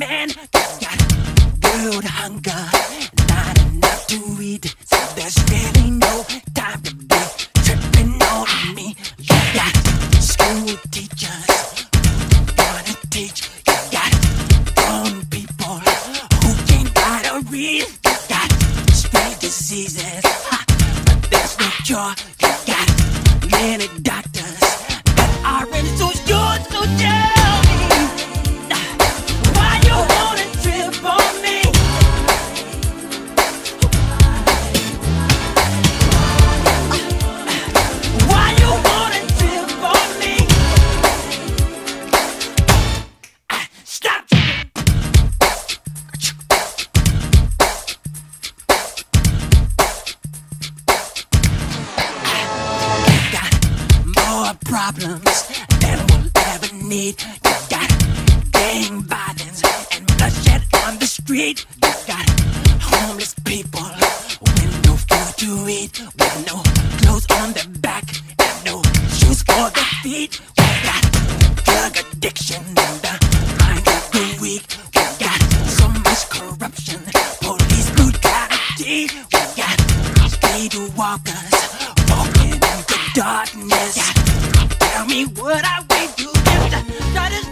man that's got world hunger, not enough to eat. So there's really no time to be tripping on me. You got school teachers who wanna teach. You got grown people who can't gotta read. You got spread diseases, but there's no cure. You got many doctors. problems that we'll ever need. You got gang violence and bloodshed on the street. You got homeless people with no food to eat, with no clothes on their back and no shoes for their feet. We got drug addiction and the mind of the weak. We got so much corruption, police brutality. We got street walkers walking in the darkness tell me what I would do if that is